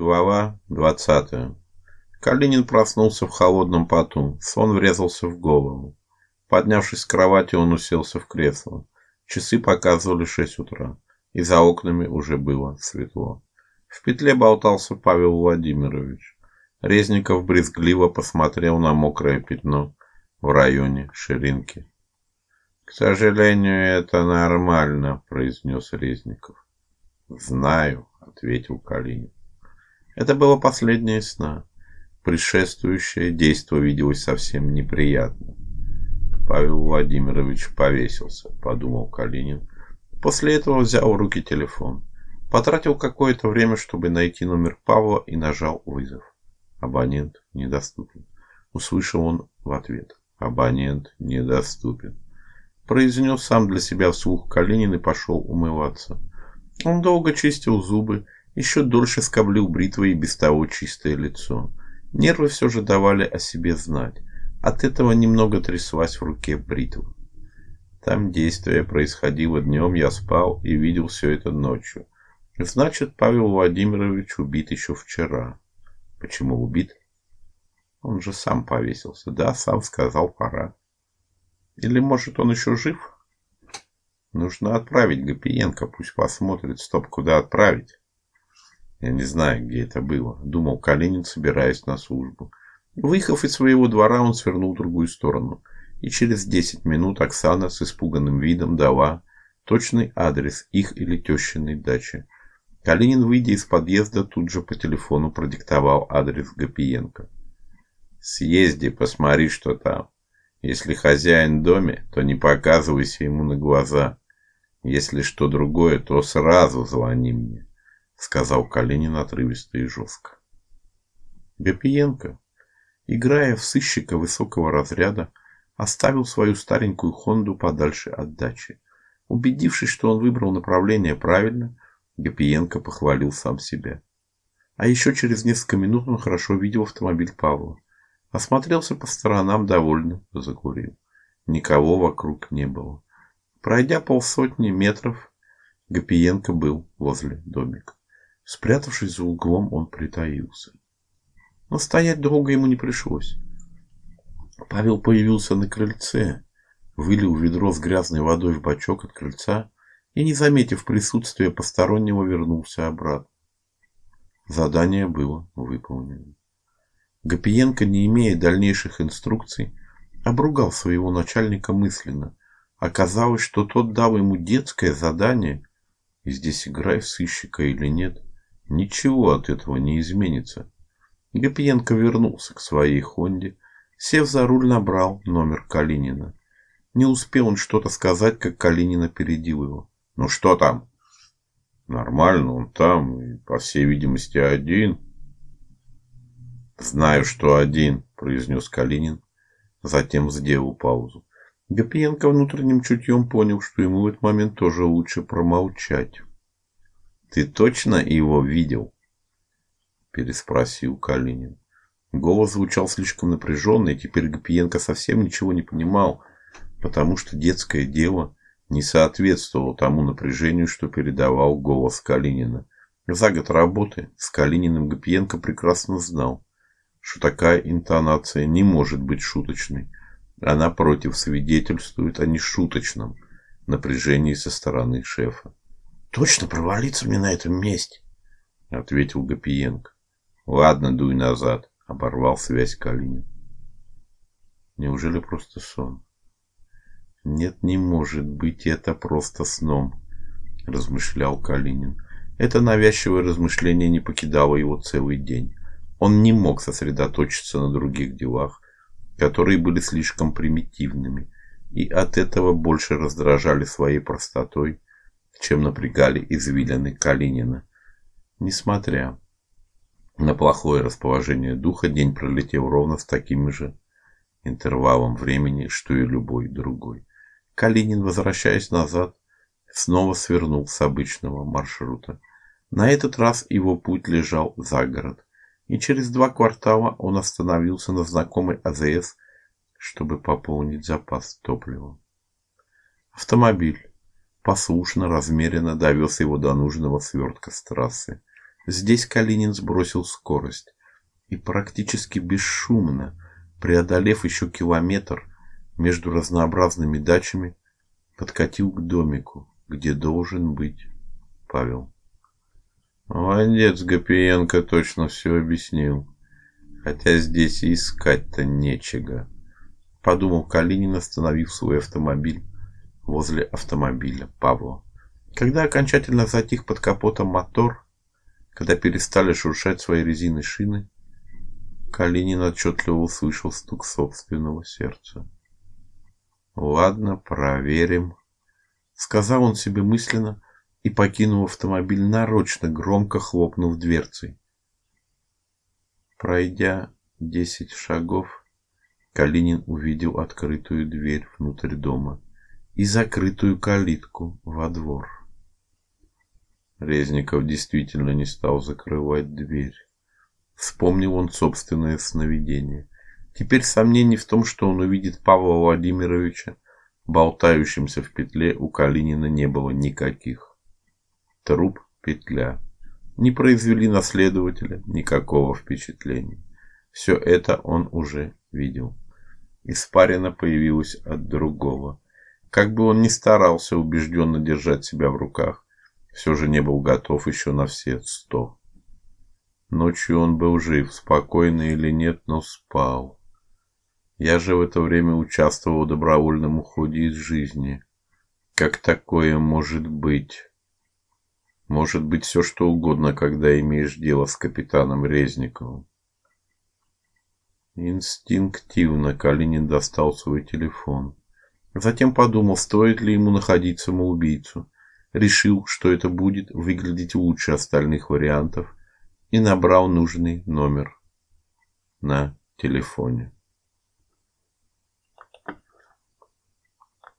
Глава 20. Калинин проснулся в холодном поту. Сон врезался в голову. Поднявшись с кровати, он уселся в кресло. Часы показывали шесть утра, и за окнами уже было светло. В петле болтался Павел Владимирович. Резников брезгливо посмотрел на мокрое пятно в районе ширинки. К сожалению, это нормально, произнес Резников. Знаю, ответил Калинин. Это было последнее сна. Предшествующее действо виделось совсем неприятно. Павел Владимирович повесился, подумал Калинин. После этого взял в руки телефон, потратил какое-то время, чтобы найти номер Павла и нажал вызов. Абонент недоступен. Услышал он в ответ: абонент недоступен. Произнес сам для себя вслух Калинин и пошел умываться. Он долго чистил зубы, еще дольше скоблил бритвой и без того чистое лицо. Нервы все же давали о себе знать. От этого немного тряслась в руке бритва. Там действие происходило днем, я спал и видел все это ночью. Значит, Павел Владимирович убит еще вчера. Почему убит? Он же сам повесился. Да, сам сказал, пора. Или, может, он еще жив? Нужно отправить Гапиенко, пусть посмотрит, стоп, куда отправить. Я не знаю, где это было, думал Калинин, собираясь на службу. Выехав из своего двора, он свернул в другую сторону, и через десять минут Оксана с испуганным видом дала точный адрес их или тещиной дачи. Калинин, выйдя из подъезда, тут же по телефону продиктовал адрес Гапиенко. Съезди, посмотри, что там. Если хозяин в доме, то не показывайся ему на глаза. Если что другое, то сразу звони мне, сказал Калинин отрывисто и жестко. Гапиенко играя в сыщика высокого разряда, оставил свою старенькую Хонду подальше от дачи. Убедившись, что он выбрал направление правильно, Гапиенко похвалил сам себя. А еще через несколько минут он хорошо видел автомобиль Павла. Осмотрелся по сторонам довольно, закурил. Никого вокруг не было. Пройдя полсотни метров, Гапиенко был возле домика. Спрятавшись за углом, он притаился. Но стоять долго ему не пришлось. Павел появился на крыльце, вылил ведро с грязной водой в бачок от крыльца и, не заметив присутствия постороннего, вернулся обратно. Задание было выполнено. Гапиенко, не имея дальнейших инструкций, обругал своего начальника мысленно. Оказалось, что тот дал ему детское задание, и здесь играй в сыщика или нет, ничего от этого не изменится. Гапиенко вернулся к своей Хонде, сев за руль, набрал номер Калинина. Не успел он что-то сказать, как Калинин опередил его. Ну что там? Нормально, он там, и по всей видимости один. Знаю, что один, произнес Калинин, затем сделал паузу. Гапиенко внутренним чутьем понял, что ему в этот момент тоже лучше промолчать. Ты точно его видел? переспросил Калинин. Голос звучал слишком напряженно, и теперь Гапиенко совсем ничего не понимал, потому что детское дело не соответствовало тому напряжению, что передавал голос Калинина. За год работы с Калининым Гапиенко прекрасно знал, что такая интонация не может быть шуточной. Она против свидетельствует о нешуточном напряжении со стороны шефа. Точно провалиться мне на этом месте, ответил Гапиенко. Ладно, дуй назад, оборвал связь Калинин. Неужели просто сон? Нет, не может быть это просто сном, размышлял Калинин. Это навязчивое размышление не покидало его целый день. Он не мог сосредоточиться на других делах, которые были слишком примитивными и от этого больше раздражали своей простотой, чем напрягали извилины Калинина. Несмотря на плохое расположение духа день пролетел ровно с таким же интервалом времени, что и любой другой. Калинин, возвращаясь назад, снова свернул с обычного маршрута. На этот раз его путь лежал за город, и через два квартала он остановился на знакомой АЗС, чтобы пополнить запас топлива. Автомобиль послушно, размеренно довез его до нужного свертка с трассы. Здесь Калинин сбросил скорость и практически бесшумно, преодолев еще километр между разнообразными дачами, подкатил к домику, где должен быть Павел. Молодец, Гапиенко точно все объяснил. Хотя здесь и искать-то нечего, подумал Калинин, остановив свой автомобиль возле автомобиля Павла. Когда окончательно затих под капотом мотор, когда перестали шуршать свои резины шины, Калинин отчетливо услышал стук собственного сердца. Ладно, проверим, сказал он себе мысленно и покинул автомобиль нарочно громко хлопнув дверцей. Пройдя десять шагов, Калинин увидел открытую дверь внутрь дома и закрытую калитку во двор. Резников действительно не стал закрывать дверь. Вспомнил он собственное сновидение. Теперь сомнений в том, что он увидит Павла Владимировича болтающимся в петле у Калинина не было никаких. Труп, петля не произвели на следователя никакого впечатления. Все это он уже видел. Испарина появилась от другого. Как бы он ни старался убежденно держать себя в руках, все же не был готов еще на все сто. Ночью он был жив, спокойно или нет, но спал. Я же в это время участвовал в добровольном уходе из жизни. Как такое может быть? Может быть все что угодно, когда имеешь дело с капитаном Резниковым. Инстинктивно Калинин достал свой телефон. Затем подумал, стоит ли ему находить самоубийцу. Решил, что это будет выглядеть лучше остальных вариантов и набрал нужный номер на телефоне.